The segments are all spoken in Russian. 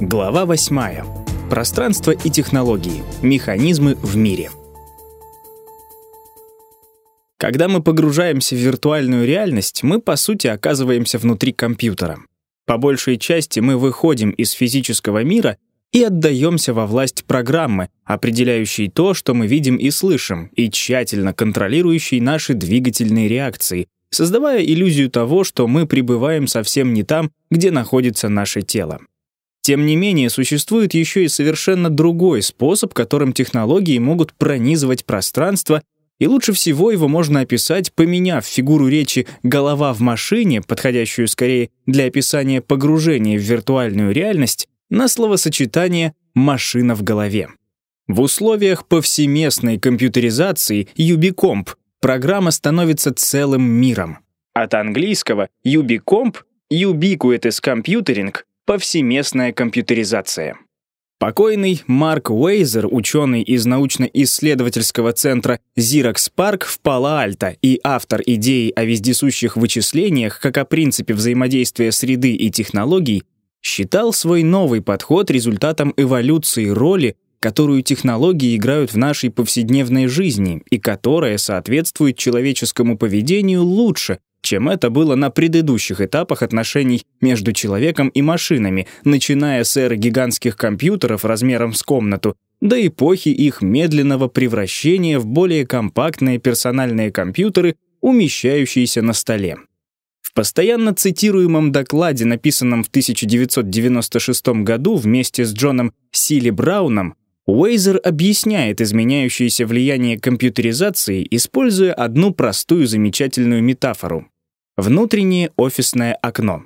Глава 8. Пространство и технологии. Механизмы в мире. Когда мы погружаемся в виртуальную реальность, мы, по сути, оказываемся внутри компьютера. По большей части мы выходим из физического мира и отдаемся во власть программы, определяющей то, что мы видим и слышим, и тщательно контролирующей наши двигательные реакции, создавая иллюзию того, что мы пребываем совсем не там, где находится наше тело. Тем не менее, существует еще и совершенно другой способ, которым технологии могут пронизывать пространство, и лучше всего его можно описать, поменяв фигуру речи «голова в машине», подходящую скорее для описания погружения в виртуальную реальность, на словосочетание «машина в голове». В условиях повсеместной компьютеризации Ubikomp программа становится целым миром. От английского Ubikomp — Ubiquitous Computing повсеместная компьютеризация. Покойный Марк Уэйзер, ученый из научно-исследовательского центра Xerox Park в Пало-Альто и автор идеи о вездесущих вычислениях как о принципе взаимодействия среды и технологий, считал свой новый подход результатом эволюции роли, которую технологии играют в нашей повседневной жизни и которая соответствует человеческому поведению лучше, чем это было на предыдущих этапах отношений между человеком и машинами, начиная с эры гигантских компьютеров размером с комнату до эпохи их медленного превращения в более компактные персональные компьютеры, умещающиеся на столе. В постоянно цитируемом докладе, написанном в 1996 году вместе с Джоном Сили Брауном, Уэйзер объясняет изменяющееся влияние компьютеризации, используя одну простую замечательную метафору. Внутреннее офисное окно.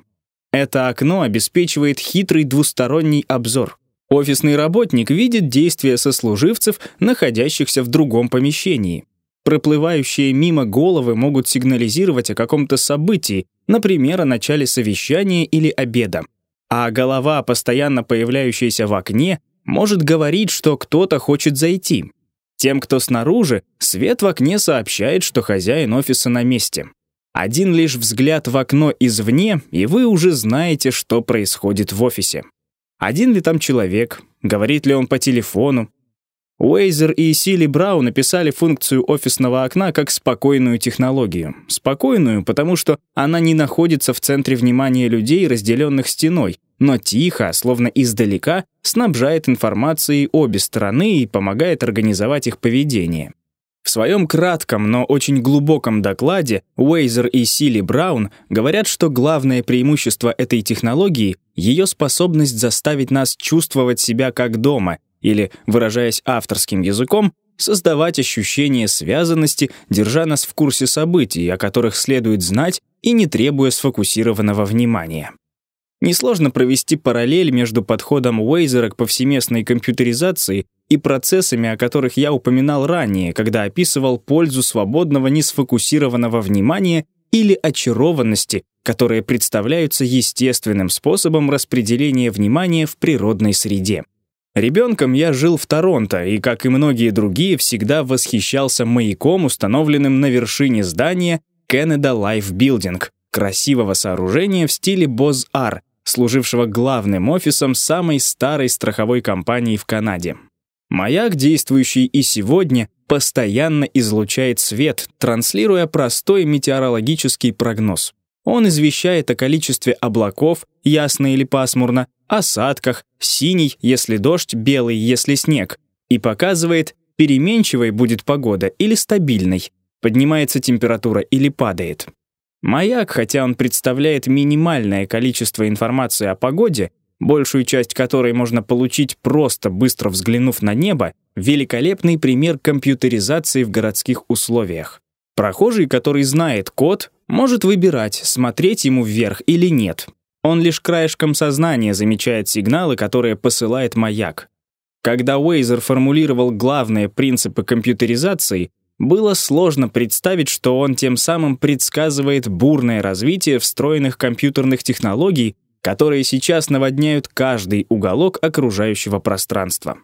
Это окно обеспечивает хитрый двусторонний обзор. Офисный работник видит действия сослуживцев, находящихся в другом помещении. Проплывающие мимо головы могут сигнализировать о каком-то событии, например, о начале совещания или обеда. А голова, постоянно появляющаяся в окне, может говорить, что кто-то хочет зайти. Тем, кто снаружи, свет в окне сообщает, что хозяин офиса на месте. Один лишь взгляд в окно извне, и вы уже знаете, что происходит в офисе. Один ли там человек, говорит ли он по телефону, Уэйзер и Сили Браун написали функцию офисного окна как спокойную технологию. Спокойную, потому что она не находится в центре внимания людей, разделенных стеной, но тихо, словно издалека, снабжает информацией обе стороны и помогает организовать их поведение. В своем кратком, но очень глубоком докладе Уэйзер и Сили Браун говорят, что главное преимущество этой технологии — ее способность заставить нас чувствовать себя как дома или, выражаясь авторским языком, создавать ощущение связанности, держа нас в курсе событий, о которых следует знать и не требуя сфокусированного внимания. Несложно провести параллель между подходом Уэйзера к повсеместной компьютеризации и процессами, о которых я упоминал ранее, когда описывал пользу свободного несфокусированного внимания или очарованности, которые представляются естественным способом распределения внимания в природной среде. Ребенком я жил в Торонто и, как и многие другие, всегда восхищался маяком, установленным на вершине здания Canada Life Building, красивого сооружения в стиле Боз-Ар, служившего главным офисом самой старой страховой компании в Канаде. Маяк, действующий и сегодня, постоянно излучает свет, транслируя простой метеорологический прогноз. Он извещает о количестве облаков, ясно или пасмурно, осадках, синий, если дождь, белый, если снег, и показывает, переменчивой будет погода или стабильной, поднимается температура или падает. Маяк, хотя он представляет минимальное количество информации о погоде, большую часть которой можно получить просто быстро взглянув на небо, великолепный пример компьютеризации в городских условиях. Прохожий, который знает код, может выбирать, смотреть ему вверх или нет, он лишь краешком сознания замечает сигналы, которые посылает маяк. Когда Уэйзер формулировал главные принципы компьютеризации, было сложно представить, что он тем самым предсказывает бурное развитие встроенных компьютерных технологий, которые сейчас наводняют каждый уголок окружающего пространства.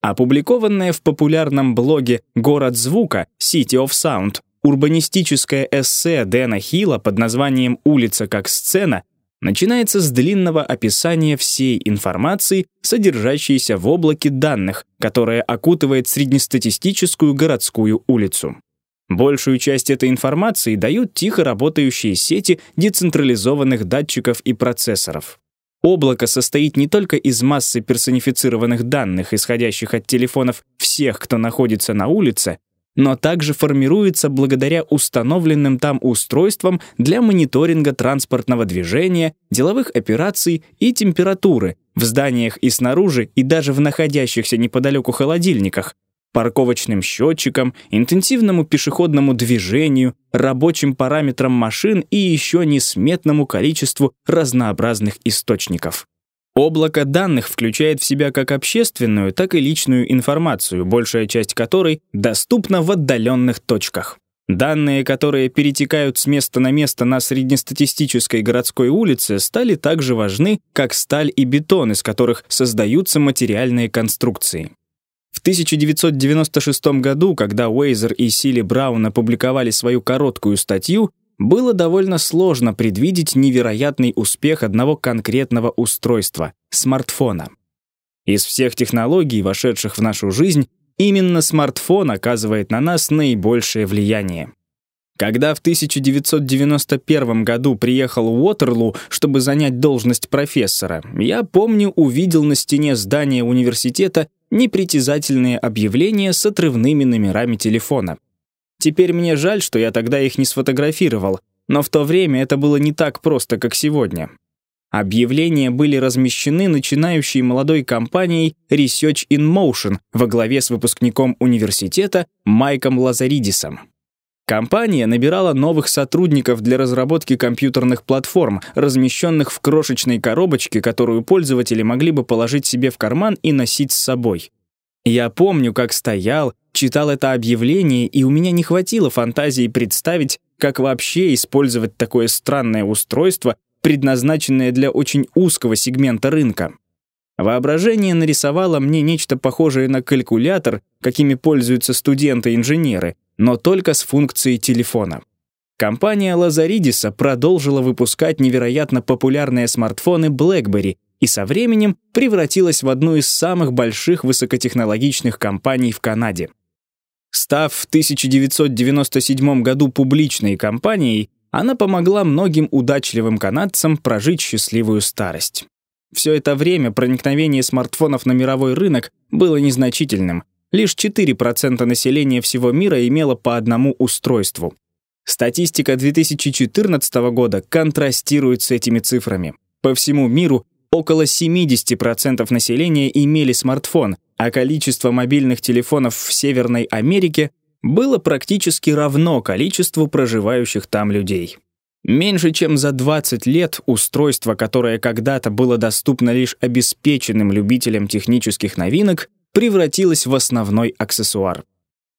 Опубликованное в популярном блоге «Город звука» City of Sound урбанистическое эссе Дэна Хилла под названием «Улица как сцена» начинается с длинного описания всей информации, содержащейся в облаке данных, которая окутывает среднестатистическую городскую улицу. Большую часть этой информации дают тихо работающие сети децентрализованных датчиков и процессоров. Облако состоит не только из массы персонифицированных данных, исходящих от телефонов всех, кто находится на улице, но также формируется благодаря установленным там устройствам для мониторинга транспортного движения, деловых операций и температуры в зданиях и снаружи, и даже в находящихся неподалеку холодильниках, парковочным счетчикам, интенсивному пешеходному движению, рабочим параметрам машин и еще несметному количеству разнообразных источников. Облако данных включает в себя как общественную, так и личную информацию, большая часть которой доступна в отдаленных точках. Данные, которые перетекают с места на место на среднестатистической городской улице, стали так же важны, как сталь и бетон, из которых создаются материальные конструкции. В 1996 году, когда Уэйзер и Сили Браун опубликовали свою короткую статью, было довольно сложно предвидеть невероятный успех одного конкретного устройства — смартфона. Из всех технологий, вошедших в нашу жизнь, именно смартфон оказывает на нас наибольшее влияние. Когда в 1991 году приехал в Уотерлу, чтобы занять должность профессора, я помню, увидел на стене здания университета непритязательные объявления с отрывными номерами телефона. Теперь мне жаль, что я тогда их не сфотографировал, но в то время это было не так просто, как сегодня. Объявления были размещены начинающей молодой компанией Research in Motion во главе с выпускником университета Майком Лазаридисом. Компания набирала новых сотрудников для разработки компьютерных платформ, размещенных в крошечной коробочке, которую пользователи могли бы положить себе в карман и носить с собой. Я помню, как стоял, читал это объявление, и у меня не хватило фантазии представить, как вообще использовать такое странное устройство, предназначенное для очень узкого сегмента рынка. Воображение нарисовало мне нечто похожее на калькулятор, какими пользуются студенты-инженеры, но только с функцией телефона. Компания Лазаридиса продолжила выпускать невероятно популярные смартфоны BlackBerry и со временем превратилась в одну из самых больших высокотехнологичных компаний в Канаде. Став в 1997 году публичной компанией, она помогла многим удачливым канадцам прожить счастливую старость. Все это время проникновение смартфонов на мировой рынок было незначительным. Лишь 4% населения всего мира имело по одному устройству. Статистика 2014 года контрастирует с этими цифрами. По всему миру около 70% населения имели смартфон, а количество мобильных телефонов в Северной Америке было практически равно количеству проживающих там людей. Меньше чем за 20 лет устройство, которое когда-то было доступно лишь обеспеченным любителям технических новинок, превратилось в основной аксессуар.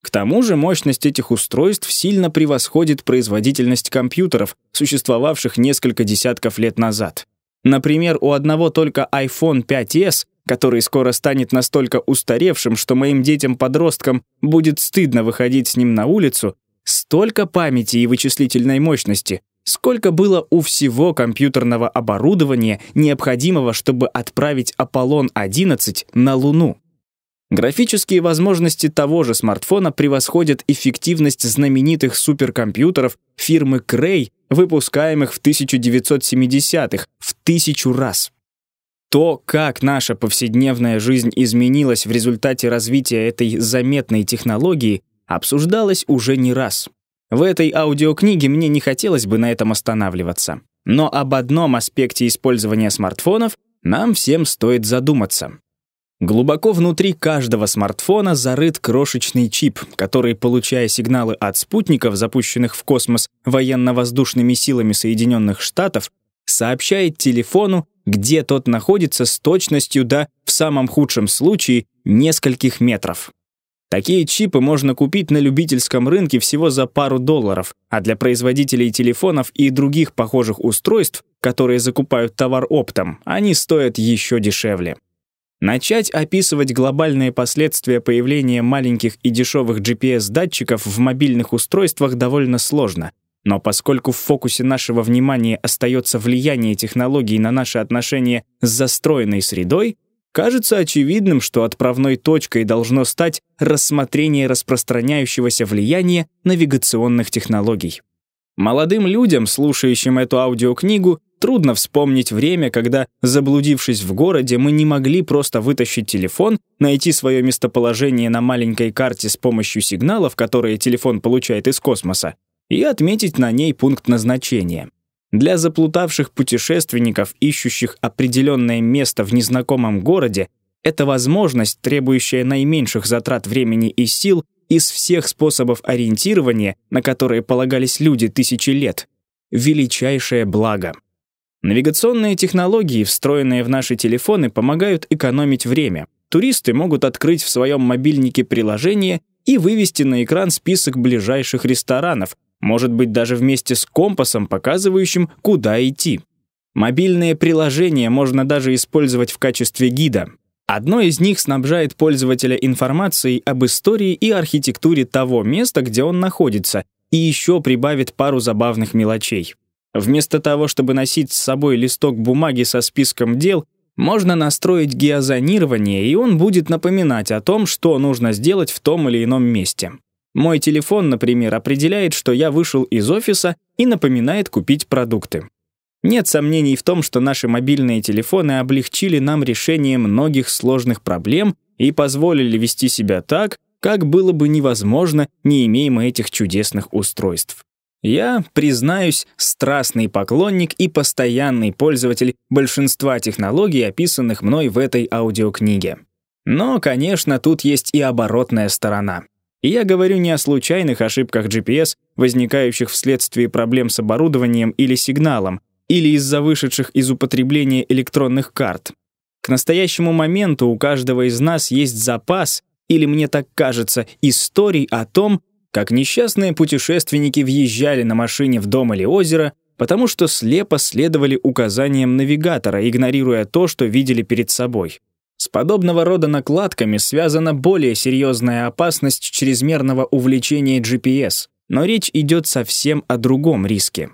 К тому же мощность этих устройств сильно превосходит производительность компьютеров, существовавших несколько десятков лет назад. Например, у одного только iPhone 5s который скоро станет настолько устаревшим, что моим детям-подросткам будет стыдно выходить с ним на улицу, столько памяти и вычислительной мощности, сколько было у всего компьютерного оборудования, необходимого, чтобы отправить Аполлон-11 на Луну. Графические возможности того же смартфона превосходят эффективность знаменитых суперкомпьютеров фирмы Cray, выпускаемых в 1970-х, в тысячу раз. То, как наша повседневная жизнь изменилась в результате развития этой заметной технологии, обсуждалось уже не раз. В этой аудиокниге мне не хотелось бы на этом останавливаться. Но об одном аспекте использования смартфонов нам всем стоит задуматься. Глубоко внутри каждого смартфона зарыт крошечный чип, который, получая сигналы от спутников, запущенных в космос военно-воздушными силами Соединенных Штатов, сообщает телефону где тот находится с точностью до, в самом худшем случае, нескольких метров. Такие чипы можно купить на любительском рынке всего за пару долларов, а для производителей телефонов и других похожих устройств, которые закупают товар оптом, они стоят еще дешевле. Начать описывать глобальные последствия появления маленьких и дешевых GPS-датчиков в мобильных устройствах довольно сложно. Но поскольку в фокусе нашего внимания остается влияние технологий на наши отношения с застроенной средой, кажется очевидным, что отправной точкой должно стать рассмотрение распространяющегося влияния навигационных технологий. Молодым людям, слушающим эту аудиокнигу, трудно вспомнить время, когда, заблудившись в городе, мы не могли просто вытащить телефон, найти свое местоположение на маленькой карте с помощью сигналов, которые телефон получает из космоса, и отметить на ней пункт назначения. Для заплутавших путешественников, ищущих определенное место в незнакомом городе, это возможность, требующая наименьших затрат времени и сил, из всех способов ориентирования, на которые полагались люди тысячи лет, величайшее благо. Навигационные технологии, встроенные в наши телефоны, помогают экономить время. Туристы могут открыть в своем мобильнике приложение и вывести на экран список ближайших ресторанов, может быть, даже вместе с компасом, показывающим, куда идти. Мобильные приложения можно даже использовать в качестве гида. Одно из них снабжает пользователя информацией об истории и архитектуре того места, где он находится, и еще прибавит пару забавных мелочей. Вместо того, чтобы носить с собой листок бумаги со списком дел, можно настроить геозонирование, и он будет напоминать о том, что нужно сделать в том или ином месте. Мой телефон, например, определяет, что я вышел из офиса и напоминает купить продукты. Нет сомнений в том, что наши мобильные телефоны облегчили нам решение многих сложных проблем и позволили вести себя так, как было бы невозможно, не имея мы этих чудесных устройств. Я, признаюсь, страстный поклонник и постоянный пользователь большинства технологий, описанных мной в этой аудиокниге. Но, конечно, тут есть и оборотная сторона. И я говорю не о случайных ошибках GPS, возникающих вследствие проблем с оборудованием или сигналом, или из-за вышедших из употребления электронных карт. К настоящему моменту у каждого из нас есть запас, или мне так кажется, историй о том, как несчастные путешественники въезжали на машине в дом или озеро, потому что слепо следовали указаниям навигатора, игнорируя то, что видели перед собой. С подобного рода накладками связана более серьезная опасность чрезмерного увлечения GPS, но речь идет совсем о другом риске.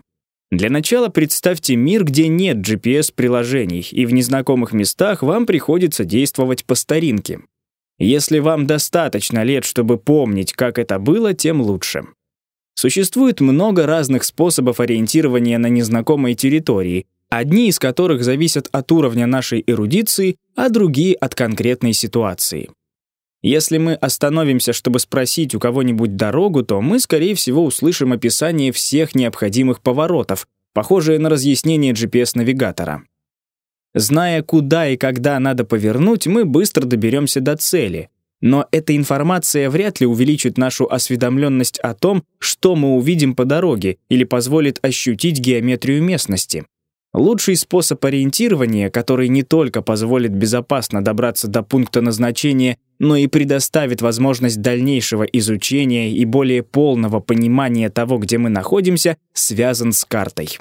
Для начала представьте мир, где нет GPS-приложений, и в незнакомых местах вам приходится действовать по старинке. Если вам достаточно лет, чтобы помнить, как это было, тем лучше. Существует много разных способов ориентирования на незнакомой территории, одни из которых зависят от уровня нашей эрудиции, а другие от конкретной ситуации. Если мы остановимся, чтобы спросить у кого-нибудь дорогу, то мы, скорее всего, услышим описание всех необходимых поворотов, похожее на разъяснение GPS-навигатора. Зная, куда и когда надо повернуть, мы быстро доберемся до цели. Но эта информация вряд ли увеличит нашу осведомленность о том, что мы увидим по дороге, или позволит ощутить геометрию местности. Лучший способ ориентирования, который не только позволит безопасно добраться до пункта назначения, но и предоставит возможность дальнейшего изучения и более полного понимания того, где мы находимся, связан с картой.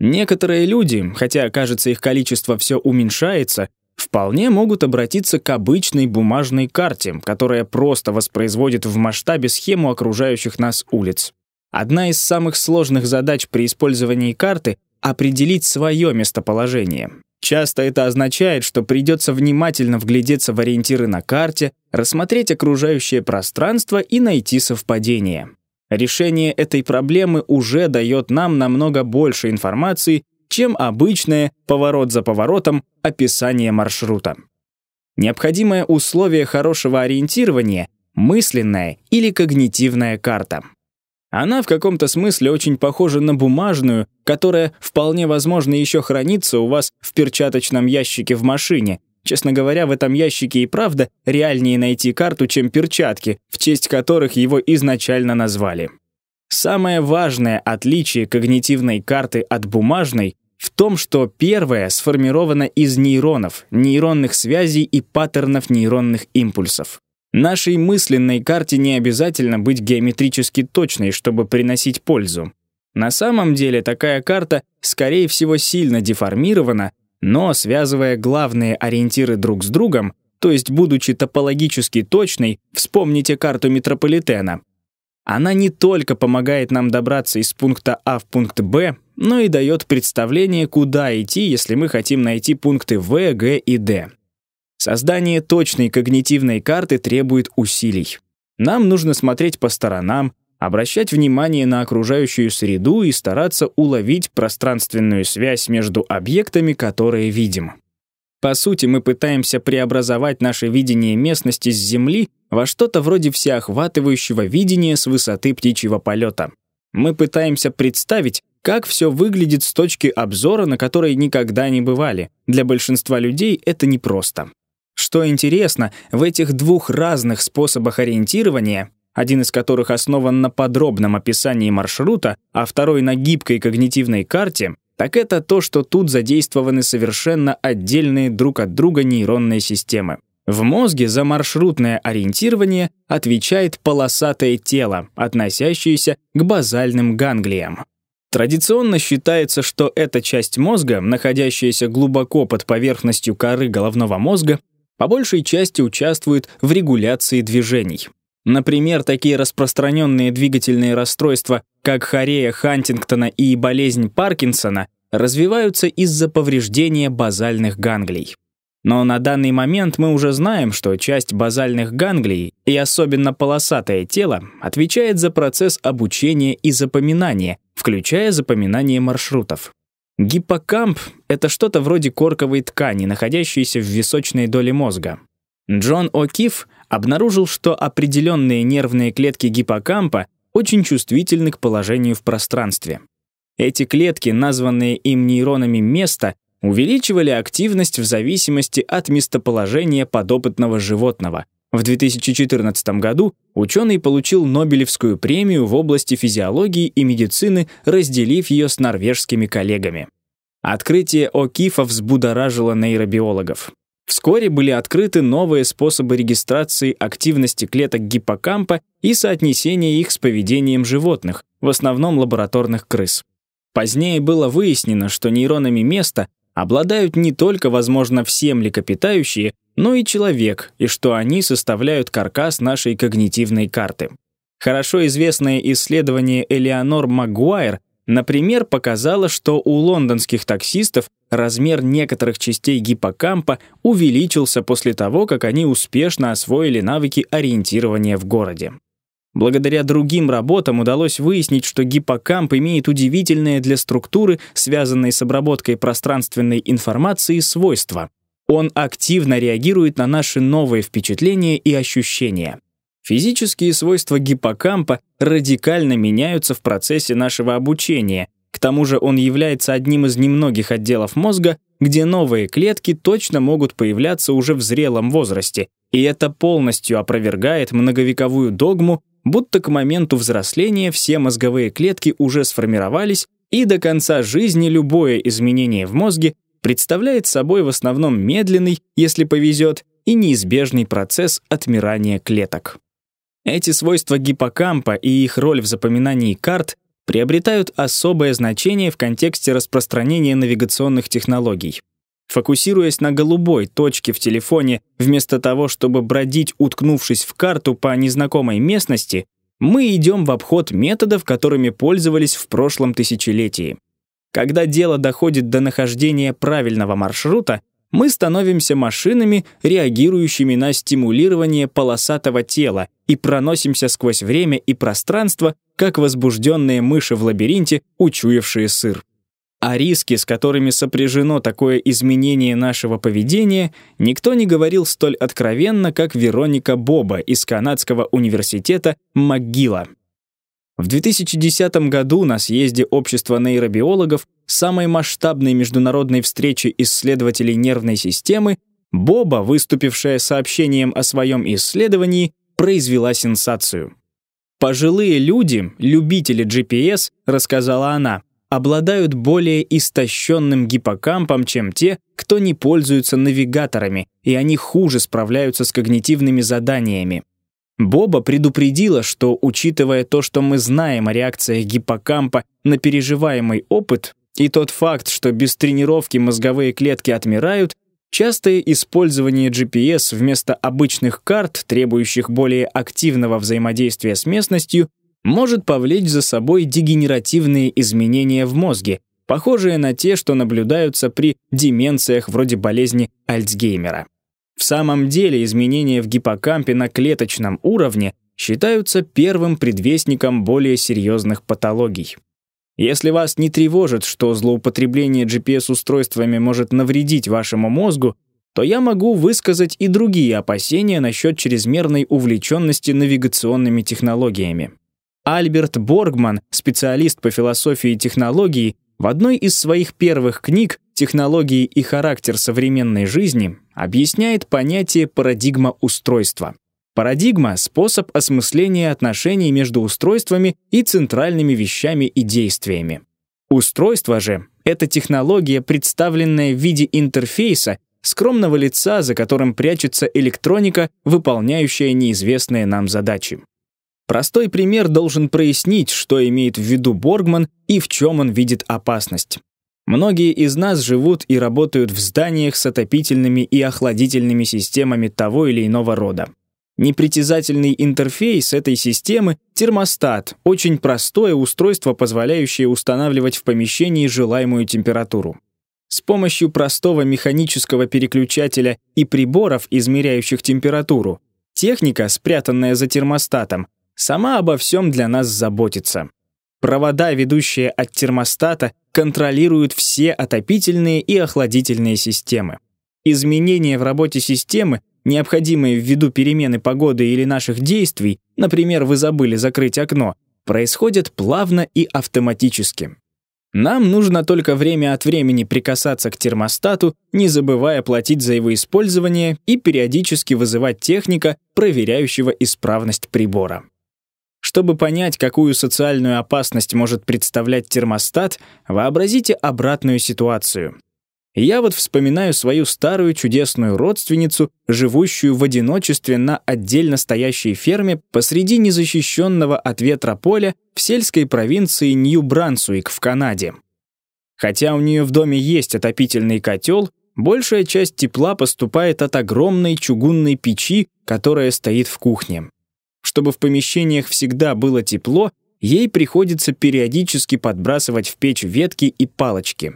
Некоторые люди, хотя, кажется, их количество все уменьшается, вполне могут обратиться к обычной бумажной карте, которая просто воспроизводит в масштабе схему окружающих нас улиц. Одна из самых сложных задач при использовании карты определить свое местоположение. Часто это означает, что придется внимательно вглядеться в ориентиры на карте, рассмотреть окружающее пространство и найти совпадение. Решение этой проблемы уже дает нам намного больше информации, чем обычное поворот за поворотом описание маршрута. Необходимое условие хорошего ориентирования — мысленная или когнитивная карта. Она в каком-то смысле очень похожа на бумажную, которая вполне возможно еще хранится у вас в перчаточном ящике в машине. Честно говоря, в этом ящике и правда реальнее найти карту, чем перчатки, в честь которых его изначально назвали. Самое важное отличие когнитивной карты от бумажной в том, что первая сформирована из нейронов, нейронных связей и паттернов нейронных импульсов. Нашей мысленной карте не обязательно быть геометрически точной, чтобы приносить пользу. На самом деле такая карта, скорее всего, сильно деформирована, но, связывая главные ориентиры друг с другом, то есть будучи топологически точной, вспомните карту метрополитена, Она не только помогает нам добраться из пункта А в пункт Б, но и дает представление, куда идти, если мы хотим найти пункты В, Г и Д. Создание точной когнитивной карты требует усилий. Нам нужно смотреть по сторонам, обращать внимание на окружающую среду и стараться уловить пространственную связь между объектами, которые видим. По сути, мы пытаемся преобразовать наше видение местности с Земли во что-то вроде всеохватывающего видения с высоты птичьего полета. Мы пытаемся представить, как все выглядит с точки обзора, на которой никогда не бывали. Для большинства людей это непросто. Что интересно, в этих двух разных способах ориентирования, один из которых основан на подробном описании маршрута, а второй на гибкой когнитивной карте, так это то, что тут задействованы совершенно отдельные друг от друга нейронные системы. В мозге за маршрутное ориентирование отвечает полосатое тело, относящееся к базальным ганглиям. Традиционно считается, что эта часть мозга, находящаяся глубоко под поверхностью коры головного мозга, по большей части участвует в регуляции движений. Например, такие распространенные двигательные расстройства, как хорея Хантингтона и болезнь Паркинсона, развиваются из-за повреждения базальных ганглий. Но на данный момент мы уже знаем, что часть базальных ганглий, и особенно полосатое тело, отвечает за процесс обучения и запоминания, включая запоминание маршрутов. Гиппокамп — это что-то вроде корковой ткани, находящейся в височной доле мозга. Джон О'Кифф обнаружил, что определенные нервные клетки гиппокампа очень чувствительны к положению в пространстве. Эти клетки, названные им нейронами места, увеличивали активность в зависимости от местоположения подопытного животного. В 2014 году ученый получил Нобелевскую премию в области физиологии и медицины, разделив ее с норвежскими коллегами. Открытие О'Кифа взбудоражило нейробиологов. Вскоре были открыты новые способы регистрации активности клеток гиппокампа и соотнесения их с поведением животных, в основном лабораторных крыс. Позднее было выяснено, что нейронами места обладают не только, возможно, все млекопитающие, но и человек, и что они составляют каркас нашей когнитивной карты. Хорошо известное исследование Элеонор Магуайр, например, показало, что у лондонских таксистов размер некоторых частей гиппокампа увеличился после того, как они успешно освоили навыки ориентирования в городе. Благодаря другим работам удалось выяснить, что гиппокамп имеет удивительное для структуры, связанной с обработкой пространственной информации, свойства. Он активно реагирует на наши новые впечатления и ощущения. Физические свойства гиппокампа радикально меняются в процессе нашего обучения. К тому же он является одним из немногих отделов мозга, где новые клетки точно могут появляться уже в зрелом возрасте, и это полностью опровергает многовековую догму будто к моменту взросления все мозговые клетки уже сформировались, и до конца жизни любое изменение в мозге представляет собой в основном медленный, если повезет, и неизбежный процесс отмирания клеток. Эти свойства гиппокампа и их роль в запоминании карт приобретают особое значение в контексте распространения навигационных технологий. Фокусируясь на голубой точке в телефоне, вместо того, чтобы бродить, уткнувшись в карту по незнакомой местности, мы идем в обход методов, которыми пользовались в прошлом тысячелетии. Когда дело доходит до нахождения правильного маршрута, мы становимся машинами, реагирующими на стимулирование полосатого тела и проносимся сквозь время и пространство, как возбужденные мыши в лабиринте, учуявшие сыр. О риске, с которыми сопряжено такое изменение нашего поведения, никто не говорил столь откровенно, как Вероника Боба из Канадского университета МcGill. В 2010 году на съезде Общества нейробиологов, самой масштабной международной встрече исследователей нервной системы, Боба, выступившая сообщением о своем исследовании, произвела сенсацию. «Пожилые люди, любители GPS», — рассказала она, обладают более истощенным гиппокампом, чем те, кто не пользуются навигаторами, и они хуже справляются с когнитивными заданиями. Боба предупредила, что, учитывая то, что мы знаем о реакциях гиппокампа на переживаемый опыт, и тот факт, что без тренировки мозговые клетки отмирают, частое использование GPS вместо обычных карт, требующих более активного взаимодействия с местностью, может повлечь за собой дегенеративные изменения в мозге, похожие на те, что наблюдаются при деменциях вроде болезни Альцгеймера. В самом деле изменения в гиппокампе на клеточном уровне считаются первым предвестником более серьезных патологий. Если вас не тревожит, что злоупотребление GPS-устройствами может навредить вашему мозгу, то я могу высказать и другие опасения насчет чрезмерной увлеченности навигационными технологиями. Альберт Боргман, специалист по философии технологий, в одной из своих первых книг «Технологии и характер современной жизни» объясняет понятие парадигма устройства. Парадигма — способ осмысления отношений между устройствами и центральными вещами и действиями. Устройство же — это технология, представленная в виде интерфейса, скромного лица, за которым прячется электроника, выполняющая неизвестные нам задачи. Простой пример должен прояснить, что имеет в виду Боргман и в чем он видит опасность. Многие из нас живут и работают в зданиях с отопительными и охладительными системами того или иного рода. Непритязательный интерфейс этой системы — термостат, очень простое устройство, позволяющее устанавливать в помещении желаемую температуру. С помощью простого механического переключателя и приборов, измеряющих температуру, техника, спрятанная за термостатом, сама обо всем для нас заботится. Провода, ведущие от термостата, контролируют все отопительные и охладительные системы. Изменения в работе системы, необходимые ввиду перемены погоды или наших действий, например, вы забыли закрыть окно, происходят плавно и автоматически. Нам нужно только время от времени прикасаться к термостату, не забывая платить за его использование и периодически вызывать техника, проверяющего исправность прибора. Чтобы понять, какую социальную опасность может представлять термостат, вообразите обратную ситуацию. Я вот вспоминаю свою старую чудесную родственницу, живущую в одиночестве на отдельно стоящей ферме посреди незащищенного от ветра поля в сельской провинции Нью-Брансуик в Канаде. Хотя у нее в доме есть отопительный котел, большая часть тепла поступает от огромной чугунной печи, которая стоит в кухне. Чтобы в помещениях всегда было тепло, ей приходится периодически подбрасывать в печь ветки и палочки.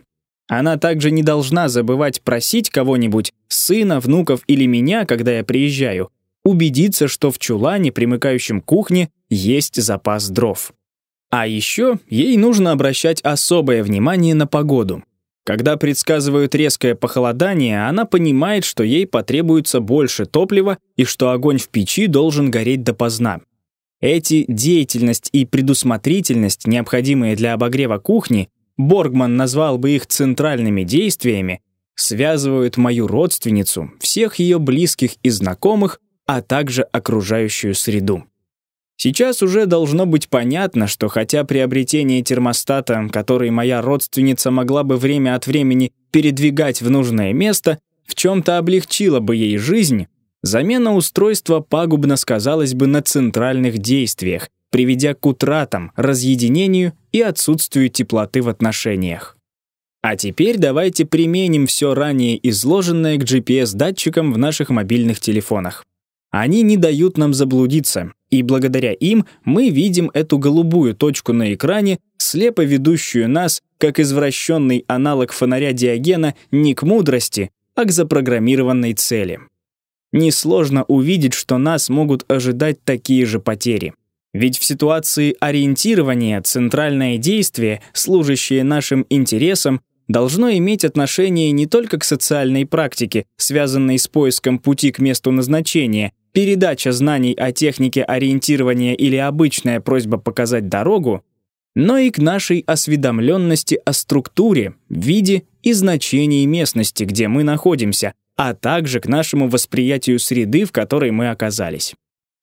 Она также не должна забывать просить кого-нибудь, сына, внуков или меня, когда я приезжаю, убедиться, что в чулане, примыкающем к кухне, есть запас дров. А еще ей нужно обращать особое внимание на погоду. Когда предсказывают резкое похолодание, она понимает, что ей потребуется больше топлива и что огонь в печи должен гореть допоздна. Эти деятельность и предусмотрительность, необходимые для обогрева кухни, Боргман назвал бы их центральными действиями, связывают мою родственницу, всех ее близких и знакомых, а также окружающую среду. Сейчас уже должно быть понятно, что хотя приобретение термостата, который моя родственница могла бы время от времени передвигать в нужное место, в чем-то облегчило бы ей жизнь, замена устройства пагубно сказалась бы на центральных действиях, приведя к утратам, разъединению и отсутствию теплоты в отношениях. А теперь давайте применим все ранее изложенное к GPS-датчикам в наших мобильных телефонах. Они не дают нам заблудиться, и благодаря им мы видим эту голубую точку на экране, слепо ведущую нас, как извращенный аналог фонаря Диогена, не к мудрости, а к запрограммированной цели. Несложно увидеть, что нас могут ожидать такие же потери. Ведь в ситуации ориентирования центральное действие, служащее нашим интересам, должно иметь отношение не только к социальной практике, связанной с поиском пути к месту назначения, передача знаний о технике ориентирования или обычная просьба показать дорогу, но и к нашей осведомленности о структуре, виде и значении местности, где мы находимся, а также к нашему восприятию среды, в которой мы оказались.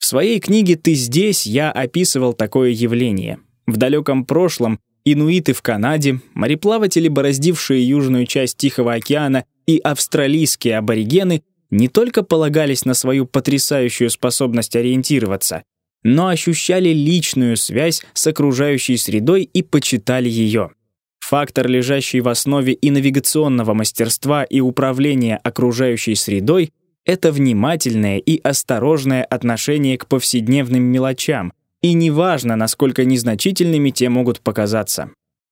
В своей книге «Ты здесь» я описывал такое явление. В далеком прошлом инуиты в Канаде, мореплаватели, бороздившие южную часть Тихого океана, и австралийские аборигены не только полагались на свою потрясающую способность ориентироваться, но ощущали личную связь с окружающей средой и почитали ее. Фактор, лежащий в основе и навигационного мастерства, и управления окружающей средой, это внимательное и осторожное отношение к повседневным мелочам, и неважно, насколько незначительными те могут показаться.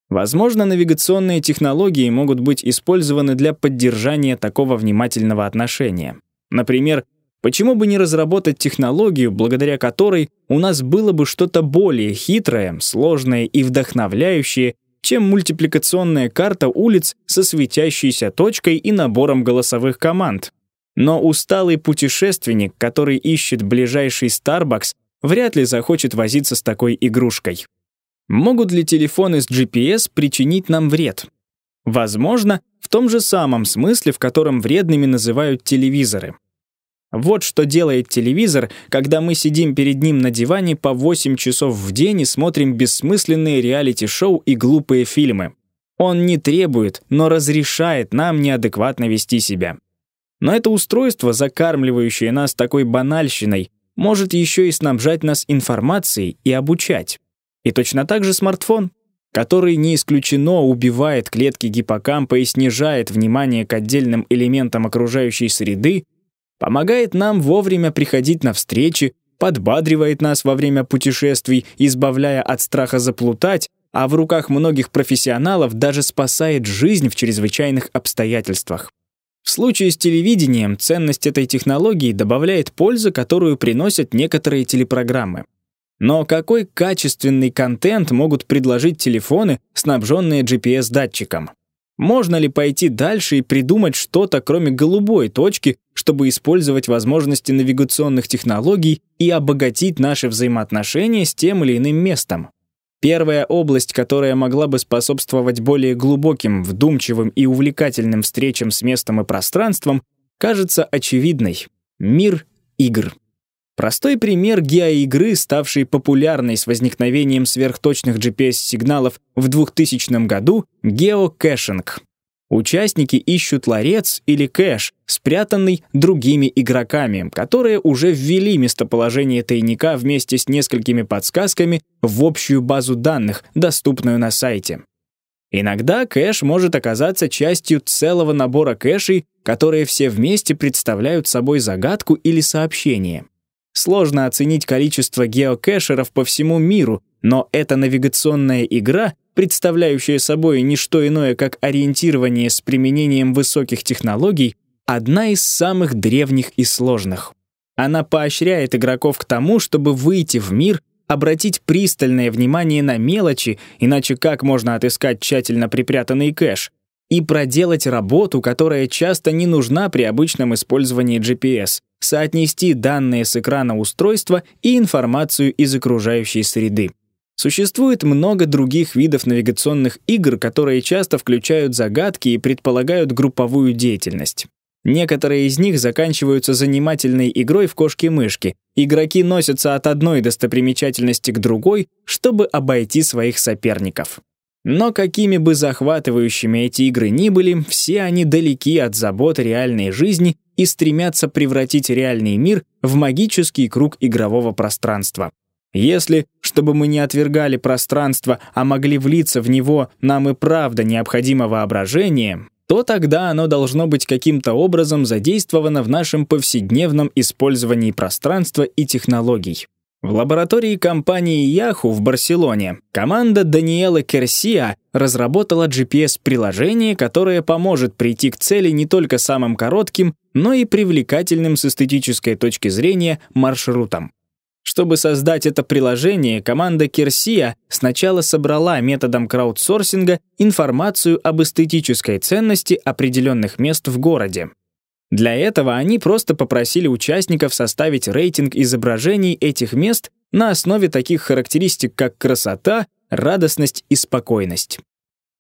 Возможно, навигационные технологии могут быть использованы для поддержания такого внимательного отношения. Например, почему бы не разработать технологию, благодаря которой у нас было бы что-то более хитрое, сложное и вдохновляющее, чем мультипликационная карта улиц со светящейся точкой и набором голосовых команд. Но усталый путешественник, который ищет ближайший Starbucks, вряд ли захочет возиться с такой игрушкой. Могут ли телефоны с GPS причинить нам вред? Возможно, в том же самом смысле, в котором вредными называют телевизоры. Вот что делает телевизор, когда мы сидим перед ним на диване по 8 часов в день и смотрим бессмысленные реалити-шоу и глупые фильмы. Он не требует, но разрешает нам неадекватно вести себя. Но это устройство, закармливающее нас такой банальщиной, может еще и снабжать нас информацией и обучать. И точно так же смартфон, который не исключено убивает клетки гиппокампа и снижает внимание к отдельным элементам окружающей среды, помогает нам вовремя приходить на встречи, подбадривает нас во время путешествий, избавляя от страха заплутать, а в руках многих профессионалов даже спасает жизнь в чрезвычайных обстоятельствах. В случае с телевидением ценность этой технологии добавляет пользу, которую приносят некоторые телепрограммы. Но какой качественный контент могут предложить телефоны, снабженные GPS-датчиком? Можно ли пойти дальше и придумать что-то, кроме голубой точки, чтобы использовать возможности навигационных технологий и обогатить наши взаимоотношения с тем или иным местом? Первая область, которая могла бы способствовать более глубоким, вдумчивым и увлекательным встречам с местом и пространством, кажется очевидной — мир игр. Простой пример геоигры, ставшей популярной с возникновением сверхточных GPS-сигналов в 2000 году — геокэшинг. Участники ищут ларец или кэш, спрятанный другими игроками, которые уже ввели местоположение тайника вместе с несколькими подсказками в общую базу данных, доступную на сайте. Иногда кэш может оказаться частью целого набора кэшей, которые все вместе представляют собой загадку или сообщение. Сложно оценить количество геокэшеров по всему миру, но эта навигационная игра, представляющая собой не что иное, как ориентирование с применением высоких технологий, одна из самых древних и сложных. Она поощряет игроков к тому, чтобы выйти в мир, обратить пристальное внимание на мелочи, иначе как можно отыскать тщательно припрятанный кэш, и проделать работу, которая часто не нужна при обычном использовании GPS, соотнести данные с экрана устройства и информацию из окружающей среды. Существует много других видов навигационных игр, которые часто включают загадки и предполагают групповую деятельность. Некоторые из них заканчиваются занимательной игрой в кошки-мышки. Игроки носятся от одной достопримечательности к другой, чтобы обойти своих соперников. Но какими бы захватывающими эти игры ни были, все они далеки от забот реальной жизни и стремятся превратить реальный мир в магический круг игрового пространства. Если, чтобы мы не отвергали пространство, а могли влиться в него, нам и правда необходимо воображение, то тогда оно должно быть каким-то образом задействовано в нашем повседневном использовании пространства и технологий. В лаборатории компании Yahoo в Барселоне команда Даниэла Керсия разработала GPS-приложение, которое поможет прийти к цели не только самым коротким, но и привлекательным с эстетической точки зрения маршрутом. Чтобы создать это приложение, команда Керсия сначала собрала методом краудсорсинга информацию об эстетической ценности определенных мест в городе. Для этого они просто попросили участников составить рейтинг изображений этих мест на основе таких характеристик, как красота, радостность и спокойность.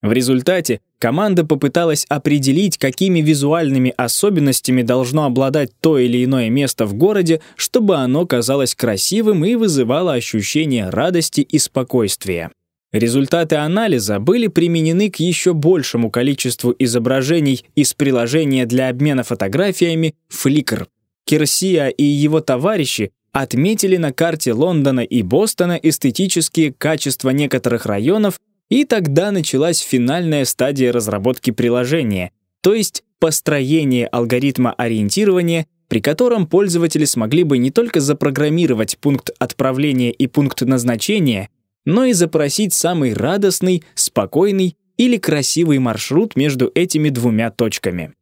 В результате команда попыталась определить, какими визуальными особенностями должно обладать то или иное место в городе, чтобы оно казалось красивым и вызывало ощущение радости и спокойствия. Результаты анализа были применены к еще большему количеству изображений из приложения для обмена фотографиями Flickr. Кирсия и его товарищи отметили на карте Лондона и Бостона эстетические качества некоторых районов, и тогда началась финальная стадия разработки приложения, то есть построение алгоритма ориентирования при котором пользователи смогли бы не только запрограммировать пункт отправления и пункт назначения, но и запросить самый радостный, спокойный или красивый маршрут между этими двумя точками.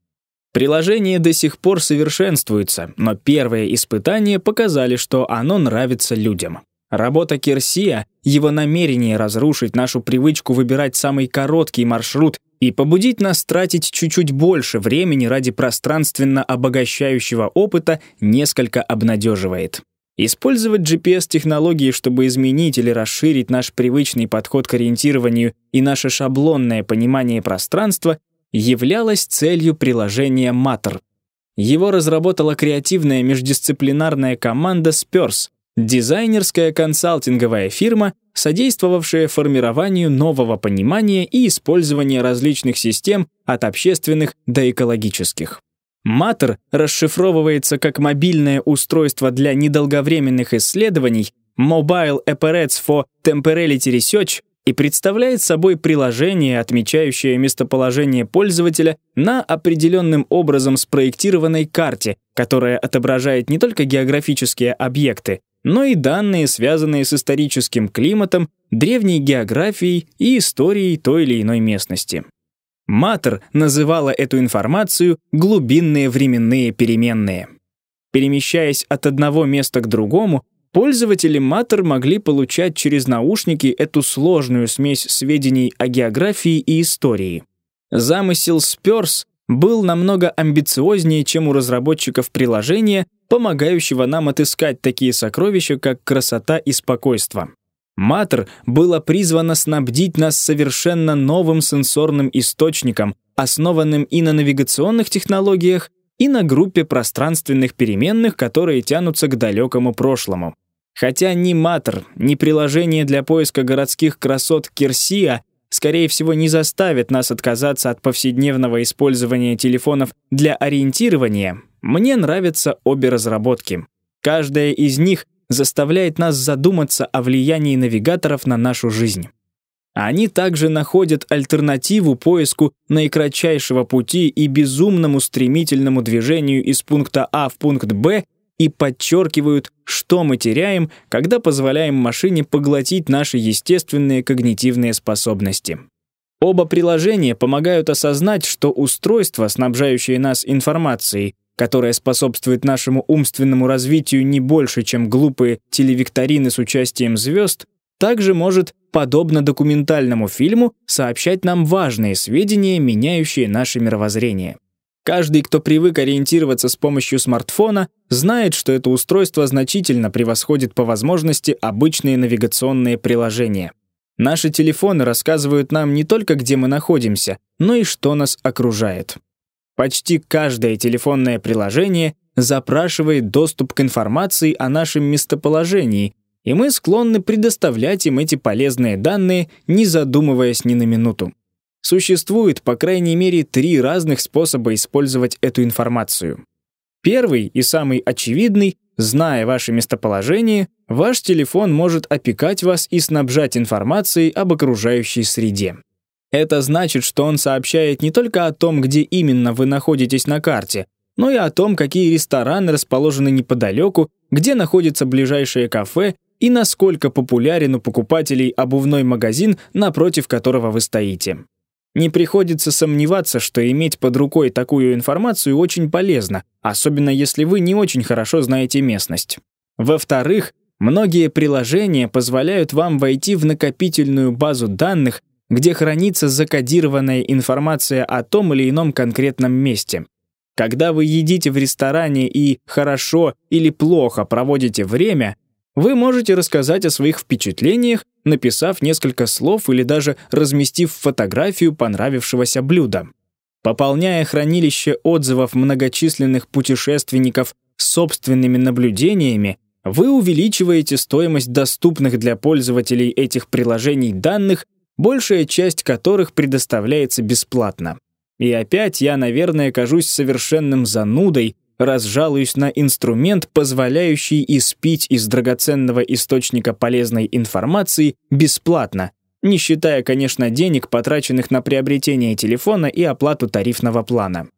Приложение до сих пор совершенствуется, но первые испытания показали, что оно нравится людям. Работа Кирсия, его намерение разрушить нашу привычку выбирать самый короткий маршрут и побудить нас тратить чуть-чуть больше времени ради пространственно обогащающего опыта несколько обнадеживает. Использовать GPS-технологии, чтобы изменить или расширить наш привычный подход к ориентированию и наше шаблонное понимание пространства являлось целью приложения Matter. Его разработала креативная междисциплинарная команда Spurs, дизайнерская консалтинговая фирма, содействовавшая формированию нового понимания и использования различных систем от общественных до экологических. Матер расшифровывается как мобильное устройство для недолговременных исследований Mobile Apparatus for Temporality Research и представляет собой приложение, отмечающее местоположение пользователя на определенным образом спроектированной карте, которая отображает не только географические объекты, но и данные, связанные с историческим климатом, древней географией и историей той или иной местности. Матер называла эту информацию «глубинные временные переменные». Перемещаясь от одного места к другому, пользователи Матер могли получать через наушники эту сложную смесь сведений о географии и истории. Замысел Спёрс был намного амбициознее, чем у разработчиков приложения, помогающего нам отыскать такие сокровища, как красота и спокойство. Матер было призвано снабдить нас совершенно новым сенсорным источником, основанным и на навигационных технологиях, и на группе пространственных переменных, которые тянутся к далекому прошлому. Хотя ни Матер, ни приложение для поиска городских красот Кирсия скорее всего, не заставят нас отказаться от повседневного использования телефонов для ориентирования, мне нравятся обе разработки. Каждая из них заставляет нас задуматься о влиянии навигаторов на нашу жизнь. Они также находят альтернативу поиску наикратчайшего пути и безумному стремительному движению из пункта А в пункт Б и подчеркивают, что мы теряем, когда позволяем машине поглотить наши естественные когнитивные способности. Оба приложения помогают осознать, что устройство, снабжающее нас информацией, которая способствует нашему умственному развитию не больше, чем глупые телевикторины с участием звезд, также может, подобно документальному фильму, сообщать нам важные сведения, меняющие наше мировоззрение. Каждый, кто привык ориентироваться с помощью смартфона, знает, что это устройство значительно превосходит по возможности обычные навигационные приложения. Наши телефоны рассказывают нам не только, где мы находимся, но и что нас окружает. Почти каждое телефонное приложение запрашивает доступ к информации о нашем местоположении, и мы склонны предоставлять им эти полезные данные, не задумываясь ни на минуту. Существует, по крайней мере, три разных способа использовать эту информацию. Первый и самый очевидный Зная ваше местоположение, ваш телефон может опекать вас и снабжать информацией об окружающей среде. Это значит, что он сообщает не только о том, где именно вы находитесь на карте, но и о том, какие рестораны расположены неподалеку, где находится ближайшее кафе и насколько популярен у покупателей обувной магазин, напротив которого вы стоите. Не приходится сомневаться, что иметь под рукой такую информацию очень полезно, особенно если вы не очень хорошо знаете местность. Во-вторых, многие приложения позволяют вам войти в накопительную базу данных, где хранится закодированная информация о том или ином конкретном месте. Когда вы едите в ресторане и хорошо или плохо проводите время, вы можете рассказать о своих впечатлениях, написав несколько слов или даже разместив фотографию понравившегося блюда. Пополняя хранилище отзывов многочисленных путешественников собственными наблюдениями, вы увеличиваете стоимость доступных для пользователей этих приложений данных большая часть которых предоставляется бесплатно. И опять я, наверное, кажусь совершенным занудой, раз жалуюсь на инструмент, позволяющий испить из драгоценного источника полезной информации бесплатно, не считая, конечно, денег, потраченных на приобретение телефона и оплату тарифного плана.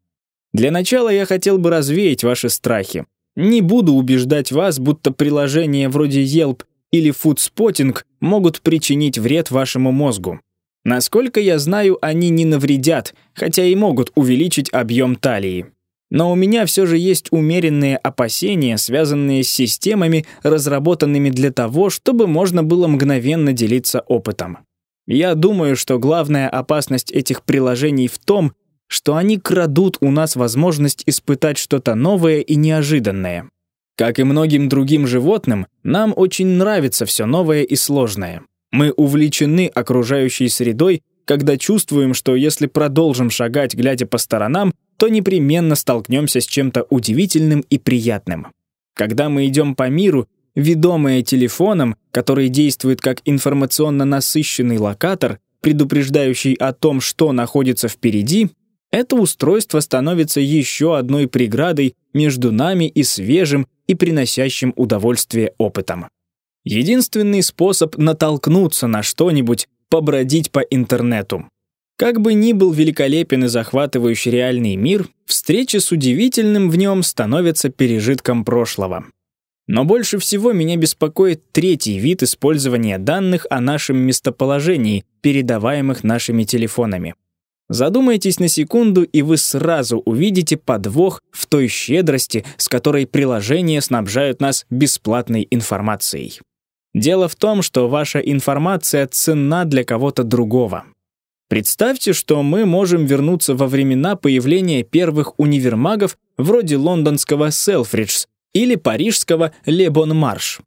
Для начала я хотел бы развеять ваши страхи. Не буду убеждать вас, будто приложения вроде Yelp или Foodspotting могут причинить вред вашему мозгу. Насколько я знаю, они не навредят, хотя и могут увеличить объем талии. Но у меня все же есть умеренные опасения, связанные с системами, разработанными для того, чтобы можно было мгновенно делиться опытом. Я думаю, что главная опасность этих приложений в том, что они крадут у нас возможность испытать что-то новое и неожиданное. Как и многим другим животным, нам очень нравится все новое и сложное. Мы увлечены окружающей средой, когда чувствуем, что если продолжим шагать, глядя по сторонам, то непременно столкнемся с чем-то удивительным и приятным. Когда мы идем по миру, ведомые телефоном, который действует как информационно насыщенный локатор, предупреждающий о том, что находится впереди, это устройство становится еще одной преградой между нами и свежим и приносящим удовольствие опытом. Единственный способ натолкнуться на что-нибудь — побродить по интернету. Как бы ни был великолепен и захватывающий реальный мир, встречи с удивительным в нем становятся пережитком прошлого. Но больше всего меня беспокоит третий вид использования данных о нашем местоположении, передаваемых нашими телефонами. Задумайтесь на секунду, и вы сразу увидите подвох в той щедрости, с которой приложения снабжают нас бесплатной информацией. Дело в том, что ваша информация ценна для кого-то другого. Представьте, что мы можем вернуться во времена появления первых универмагов вроде лондонского Селфридж или парижского Лебон Марш.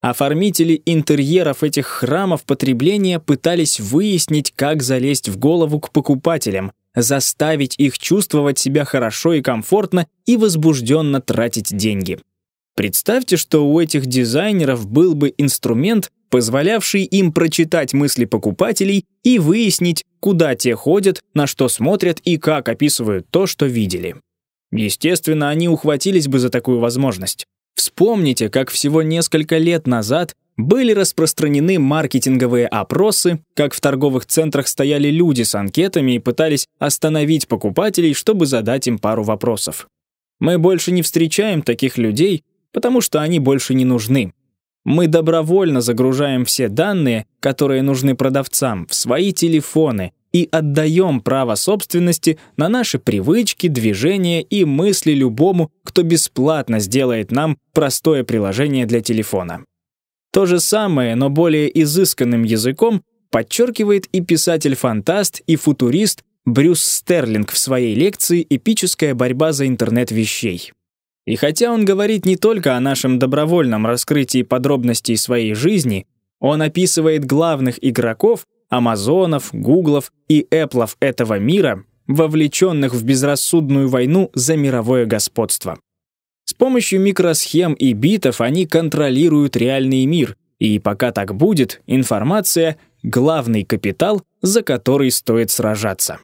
Оформители интерьеров этих храмов потребления пытались выяснить, как залезть в голову к покупателям, заставить их чувствовать себя хорошо и комфортно и возбужденно тратить деньги. Представьте, что у этих дизайнеров был бы инструмент, позволявший им прочитать мысли покупателей и выяснить, куда те ходят, на что смотрят и как описывают то, что видели. Естественно, они ухватились бы за такую возможность. Вспомните, как всего несколько лет назад были распространены маркетинговые опросы, как в торговых центрах стояли люди с анкетами и пытались остановить покупателей, чтобы задать им пару вопросов. Мы больше не встречаем таких людей, потому что они больше не нужны. Мы добровольно загружаем все данные, которые нужны продавцам, в свои телефоны и отдаем право собственности на наши привычки, движения и мысли любому, кто бесплатно сделает нам простое приложение для телефона. То же самое, но более изысканным языком подчеркивает и писатель-фантаст, и футурист Брюс Стерлинг в своей лекции «Эпическая борьба за интернет вещей». И хотя он говорит не только о нашем добровольном раскрытии подробностей своей жизни, он описывает главных игроков, Амазонов, Гуглов и Эпплов этого мира, вовлеченных в безрассудную войну за мировое господство. С помощью микросхем и битов они контролируют реальный мир, и пока так будет, информация — главный капитал, за который стоит сражаться.